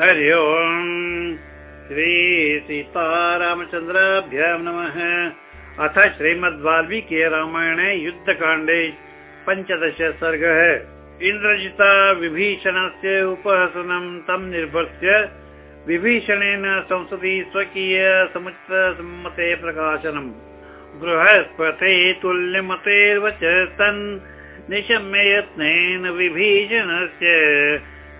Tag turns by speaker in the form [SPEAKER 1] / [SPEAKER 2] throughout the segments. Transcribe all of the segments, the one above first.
[SPEAKER 1] हरि ओम्। श्रीसीतारामचन्द्राभ्यां नमः। अथ श्रीमद्वाल्मीकि रामायणे युद्धकाण्डे पञ्चदश सर्गः। इन्द्रजिता विभीषणस्य उपहसनं तं निर्भर्त्य विभीषणेन संसदि स्वकीय समुचितसम्मते प्रकाशनम्। बृहस्पते तुल्यमतेर्वच तन् निशम्य यत्नेन विभीषणस्य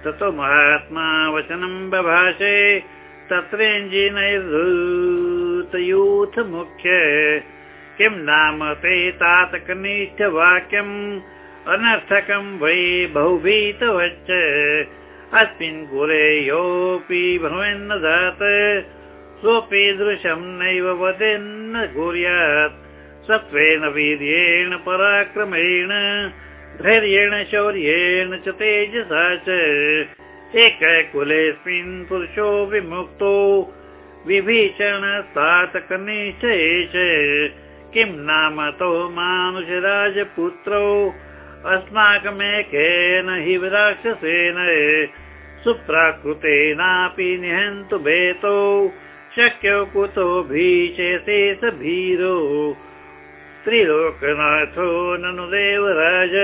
[SPEAKER 1] ततो महात्मा वचनं बभाषे तत्रेञ्जिनैर्तयूथ मुख्य किं नाम ते तातकनिष्ठवाक्यम् अनर्थकं वै बहुभीतवच्च। अस्मिन् कुले योऽपि भवेन्न जात सोऽपि दृशं नैव वदेन्न कुर्यात्। सत्त्वेन वीर्येण पराक्रमेण धैर्येण शौर्येण च तेजसा च। एककुलेऽस्मिन् पुरुषो विमुक्तो। विभीषणस्तातकनिश्चये किं नाम तौ मानुषराजपुत्रौ? अस्माकमेकेन हि राक्षसेन। सुप्राकृतेनापि निहन्तु भेतौ। शक्यौ कुतो भीषेते स भीरो त्रिलोकनाथो ननु देवराज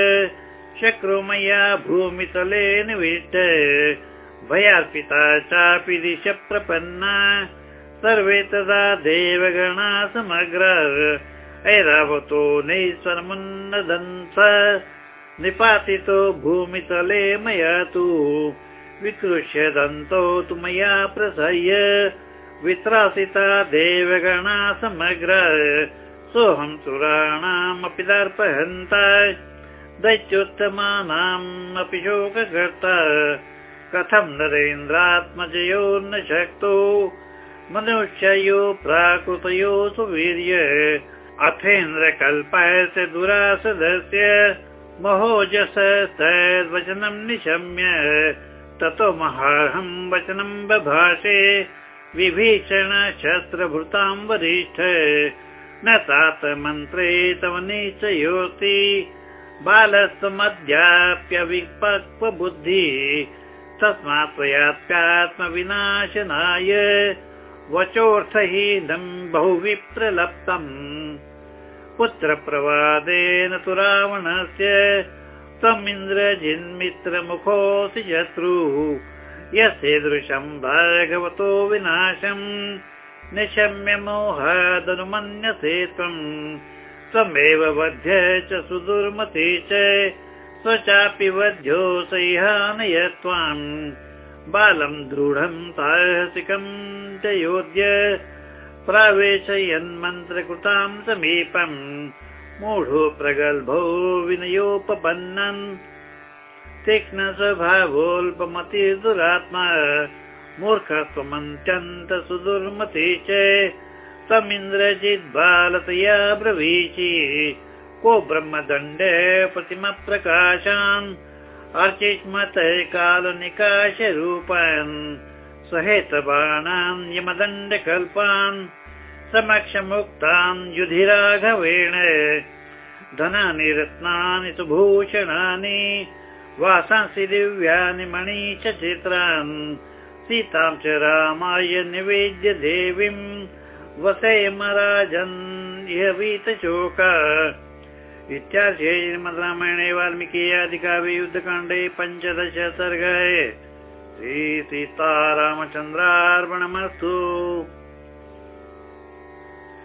[SPEAKER 1] शक्रो मया भूमितले निविष्ट भयार्पिता चापि दिश प्रपन्ना सर्वे तदा देवगणा समग्र ऐरावतो नैश्वरमुन्नदन्त निपातितो भूमितले मया तु विकृष्य दन्तौ तु मया प्रसह्य वित्रासिता देवगणा समग्र सोऽहं सुराणामपि दर्पहन्ता दैत्योत्तमानाम् अपि शोककर्ता। कथं नरेन्द्रात्मजयो न शक्तो मनुष्ययो प्राकृतयो सुवीर्य। अथेन्द्रकल्पस्य दुरासदस्य महोजस तद्वचनं निशम्य। ततो महार्हं वचनं बभाषे विभीषण शस्त्रभृतां वरिष्ठ न तात मन्त्रे तव निश्चयोऽस्ति बालस्तमध्याप्यविपक्वबुद्धिः तस्मात् त्वयात्मात्मविनाशनाय वचोऽर्थहीनं बहु विप्रलप्तम् पुत्रप्रवादेन तु रावणस्य त्वमिन्द्रजिन्मित्रमुखोऽसि शत्रुः। यस्यदृशं भागवतो विनाशम् निशम्य मोहादनुमन्यसे त्वम् त्वमेव वध्य च सुदुर्मते च। स्वचापि वध्यो सह्यानय त्वाम्। बालं दृढं साहसिकं च योध्य प्रावेशयन्मन्त्रकृतां समीपम् मूढो प्रगल्भो विनयोपपन्नन्। तीक्ष्णस्वभावोऽल्पमति च तमिन्द्रजिद्बालतया ब्रवीचि। को ब्रह्मदण्डे प्रतिमप्रकाशान् अर्चिष्मत कालनिकाशरूपान् सहेतबाणान् यमदण्डकल्पान् समक्षमुक्तान् युधिराघवेण। धनानि रत्नानि सुभूषणानि वासांसि दिव्यानि मणि च चित्रान् सीतां च रामाय निवेद्य देवीम् वसेमराजन् इह वीतशोक इत्यार्थे श्रीमद्रामायणे वाल्मीकि अधिकाव्ये युद्धकाण्डे पञ्चदश सर्गे। श्रीसीतारामचन्द्रार्पणमस्तु